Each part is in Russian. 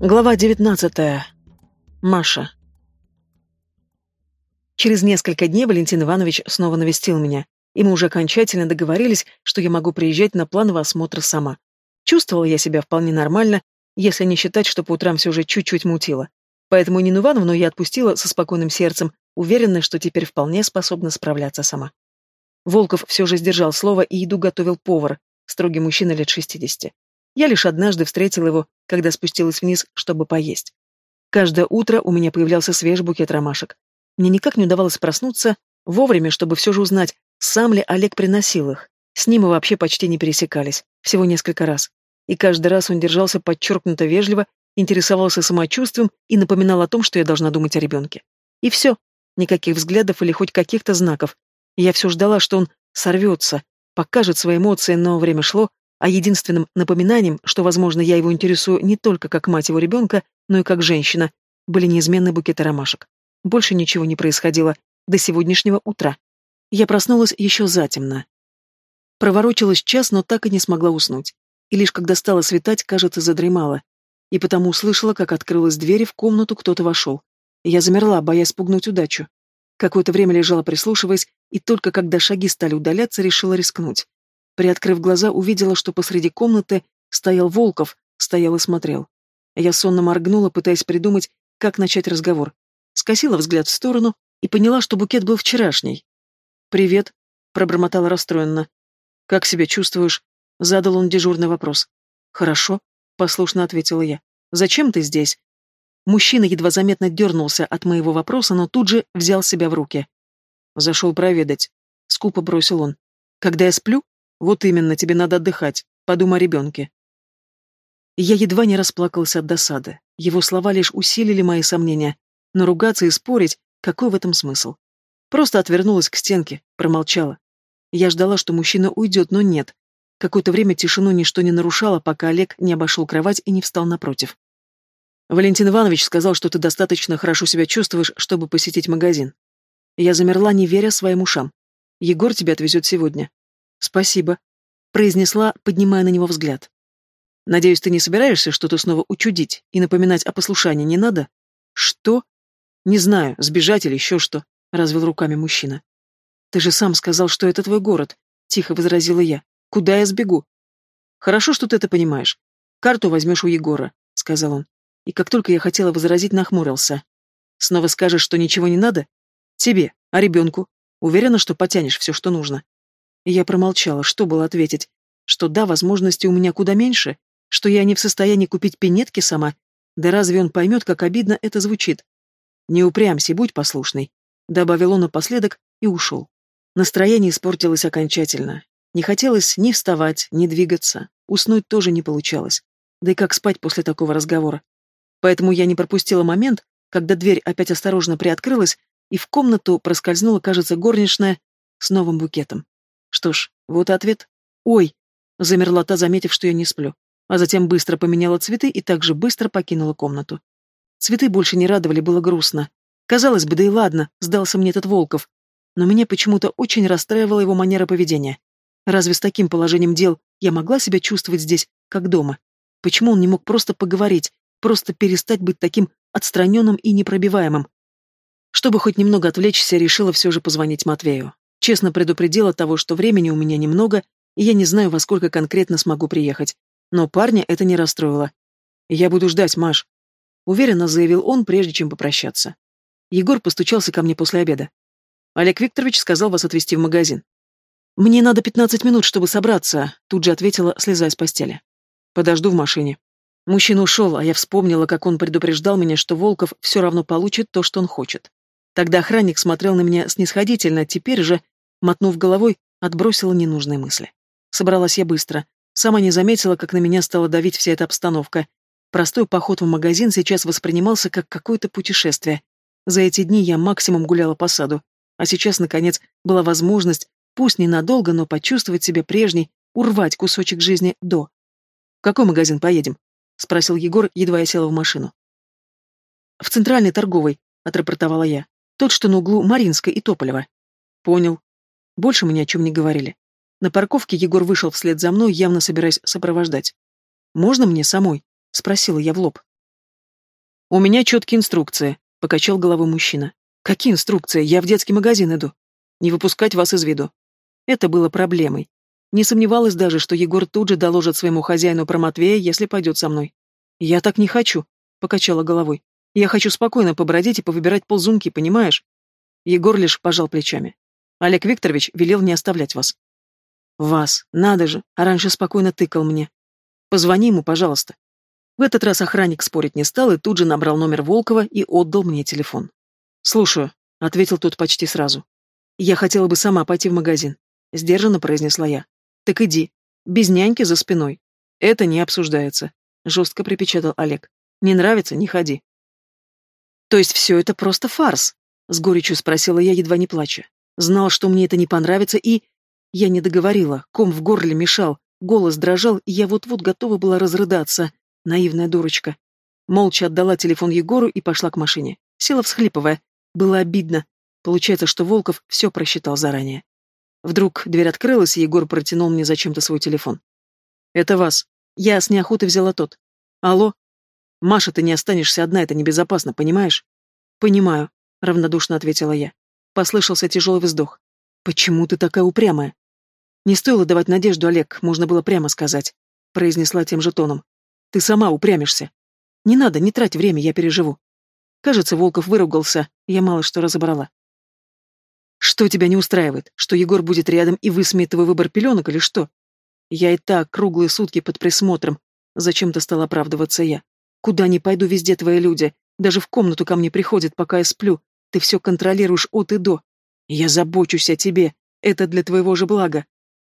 Глава девятнадцатая. Маша. Через несколько дней Валентин Иванович снова навестил меня, и мы уже окончательно договорились, что я могу приезжать на плановый осмотр сама. Чувствовала я себя вполне нормально, если не считать, что по утрам все же чуть-чуть мутило. Поэтому Нину Ивановну я отпустила со спокойным сердцем, уверенная, что теперь вполне способна справляться сама. Волков все же сдержал слово, и еду готовил повар, строгий мужчина лет шестидесяти. Я лишь однажды встретила его, когда спустилась вниз, чтобы поесть. Каждое утро у меня появлялся свежий букет ромашек. Мне никак не удавалось проснуться вовремя, чтобы все же узнать, сам ли Олег приносил их. С ним мы вообще почти не пересекались, всего несколько раз. И каждый раз он держался подчеркнуто вежливо, интересовался самочувствием и напоминал о том, что я должна думать о ребенке. И все. Никаких взглядов или хоть каких-то знаков. Я все ждала, что он сорвется, покажет свои эмоции, но время шло, а единственным напоминанием, что, возможно, я его интересую не только как мать его ребенка, но и как женщина, были неизменные букеты ромашек. Больше ничего не происходило до сегодняшнего утра. Я проснулась еще затемно. Проворочилась час, но так и не смогла уснуть. И лишь когда стало светать, кажется, задремала. И потому услышала, как открылась дверь, и в комнату кто-то вошел. Я замерла, боясь спугнуть удачу. Какое-то время лежала, прислушиваясь, и только когда шаги стали удаляться, решила рискнуть. Приоткрыв глаза, увидела, что посреди комнаты стоял Волков, стоял и смотрел. Я сонно моргнула, пытаясь придумать, как начать разговор. Скосила взгляд в сторону и поняла, что букет был вчерашний. «Привет», — пробормотала расстроенно. «Как себя чувствуешь?» — задал он дежурный вопрос. «Хорошо», — послушно ответила я. «Зачем ты здесь?» Мужчина едва заметно дернулся от моего вопроса, но тут же взял себя в руки. «Зашел проведать», — скупо бросил он. «Когда я сплю?» Вот именно, тебе надо отдыхать. Подумай о ребенке. Я едва не расплакался от досады. Его слова лишь усилили мои сомнения. Но ругаться и спорить, какой в этом смысл? Просто отвернулась к стенке, промолчала. Я ждала, что мужчина уйдет, но нет. Какое-то время тишину ничто не нарушало, пока Олег не обошел кровать и не встал напротив. Валентин Иванович сказал, что ты достаточно хорошо себя чувствуешь, чтобы посетить магазин. Я замерла, не веря своим ушам. Егор тебя отвезет сегодня. «Спасибо», — произнесла, поднимая на него взгляд. «Надеюсь, ты не собираешься что-то снова учудить и напоминать о послушании не надо?» «Что?» «Не знаю, сбежать или еще что», — развел руками мужчина. «Ты же сам сказал, что это твой город», — тихо возразила я. «Куда я сбегу?» «Хорошо, что ты это понимаешь. Карту возьмешь у Егора», — сказал он. И как только я хотела возразить, нахмурился. «Снова скажешь, что ничего не надо? Тебе, а ребенку? Уверена, что потянешь все, что нужно?» Я промолчала, что было ответить. Что да, возможности у меня куда меньше, что я не в состоянии купить пинетки сама. Да разве он поймет, как обидно это звучит? Не упрямься, будь послушный, добавил он напоследок и ушел. Настроение испортилось окончательно. Не хотелось ни вставать, ни двигаться. Уснуть тоже не получалось. Да и как спать после такого разговора? Поэтому я не пропустила момент, когда дверь опять осторожно приоткрылась, и в комнату проскользнула, кажется, горничная с новым букетом. Что ж, вот ответ. «Ой!» — замерла та, заметив, что я не сплю. А затем быстро поменяла цветы и также быстро покинула комнату. Цветы больше не радовали, было грустно. Казалось бы, да и ладно, сдался мне этот Волков. Но меня почему-то очень расстраивала его манера поведения. Разве с таким положением дел я могла себя чувствовать здесь, как дома? Почему он не мог просто поговорить, просто перестать быть таким отстраненным и непробиваемым? Чтобы хоть немного отвлечься, решила все же позвонить Матвею. Честно предупредила того, что времени у меня немного, и я не знаю, во сколько конкретно смогу приехать. Но парня это не расстроило. «Я буду ждать, Маш», — уверенно заявил он, прежде чем попрощаться. Егор постучался ко мне после обеда. «Олег Викторович сказал вас отвезти в магазин». «Мне надо пятнадцать минут, чтобы собраться», — тут же ответила, слезая с постели. «Подожду в машине». Мужчина ушел, а я вспомнила, как он предупреждал меня, что Волков все равно получит то, что он хочет. Тогда охранник смотрел на меня снисходительно, теперь же Мотнув головой, отбросила ненужные мысли. Собралась я быстро. Сама не заметила, как на меня стала давить вся эта обстановка. Простой поход в магазин сейчас воспринимался как какое-то путешествие. За эти дни я максимум гуляла по саду. А сейчас, наконец, была возможность, пусть ненадолго, но почувствовать себя прежней, урвать кусочек жизни до. «В какой магазин поедем?» — спросил Егор, едва я села в машину. «В центральный торговый», — отрапортовала я. «Тот, что на углу Маринской и Тополева». «Понял», больше мы ни о чем не говорили. На парковке Егор вышел вслед за мной, явно собираясь сопровождать. «Можно мне самой?» — спросила я в лоб. У меня четкие инструкции, покачал головой мужчина. Какие инструкции? Я в детский магазин иду. Не выпускать вас из виду. Это было проблемой. Не сомневалась даже, что Егор тут же доложит своему хозяину про Матвея, если пойдет со мной. Я так не хочу, покачала головой. Я хочу спокойно побродить и повыбирать ползунки, понимаешь? Егор лишь пожал плечами. Олег Викторович велел не оставлять вас. Вас, надо же, а раньше спокойно тыкал мне. Позвони ему, пожалуйста. В этот раз охранник спорить не стал и тут же набрал номер Волкова и отдал мне телефон. «Слушаю», — ответил тот почти сразу. «Я хотела бы сама пойти в магазин», — сдержанно произнесла я. «Так иди. Без няньки за спиной. Это не обсуждается», — жестко припечатал Олег. «Не нравится — не ходи». «То есть все это просто фарс?» — с горечью спросила я, едва не плача. Знал, что мне это не понравится, и... Я не договорила, ком в горле мешал, голос дрожал, и я вот-вот готова была разрыдаться. Наивная дурочка. Молча отдала телефон Егору и пошла к машине. Села всхлипывая. Было обидно. Получается, что Волков все просчитал заранее. Вдруг дверь открылась, и Егор протянул мне зачем-то свой телефон. «Это вас. Я с неохотой взяла тот. Алло? Маша, ты не останешься одна, это небезопасно, понимаешь?» «Понимаю», — равнодушно ответила я. Послышался тяжелый вздох. «Почему ты такая упрямая?» «Не стоило давать надежду, Олег, можно было прямо сказать», — произнесла тем же тоном. «Ты сама упрямишься. Не надо, не трать время, я переживу». Кажется, Волков выругался, я мало что разобрала. «Что тебя не устраивает? Что Егор будет рядом и высмеет твой выбор пеленок или что?» «Я и так круглые сутки под присмотром», — зачем-то стал оправдываться я. «Куда ни пойду, везде твои люди. Даже в комнату ко мне приходят, пока я сплю. Ты все контролируешь от и до. Я забочусь о тебе. Это для твоего же блага.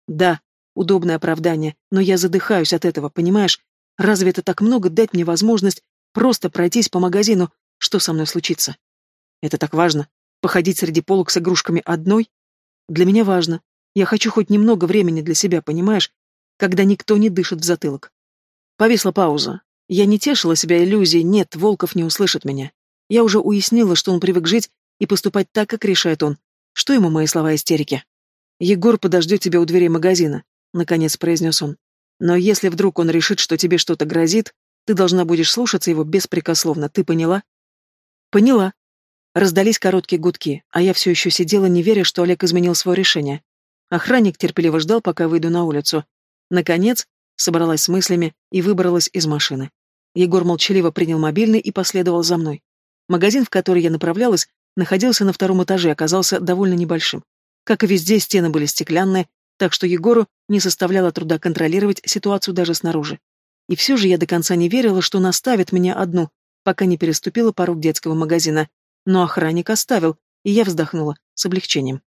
Да, удобное оправдание, но я задыхаюсь от этого, понимаешь? Разве это так много дать мне возможность просто пройтись по магазину? Что со мной случится? Это так важно. Походить среди полок с игрушками одной? Для меня важно. Я хочу хоть немного времени для себя, понимаешь? Когда никто не дышит в затылок. Повисла пауза. Я не тешила себя иллюзией, нет, Волков не услышит меня. Я уже уяснила, что он привык жить и поступать так, как решает он. Что ему мои слова истерики? «Егор подождет тебя у дверей магазина», — наконец произнес он. «Но если вдруг он решит, что тебе что-то грозит, ты должна будешь слушаться его беспрекословно, ты поняла?» «Поняла». Раздались короткие гудки, а я все еще сидела, не веря, что Олег изменил свое решение. Охранник терпеливо ждал, пока выйду на улицу. Наконец, собралась с мыслями и выбралась из машины. Егор молчаливо принял мобильный и последовал за мной. Магазин, в который я направлялась, находился на втором этаже и оказался довольно небольшим. Как и везде, стены были стеклянные, так что Егору не составляло труда контролировать ситуацию даже снаружи. И все же я до конца не верила, что он оставит меня одну, пока не переступила порог детского магазина. Но охранник оставил, и я вздохнула с облегчением.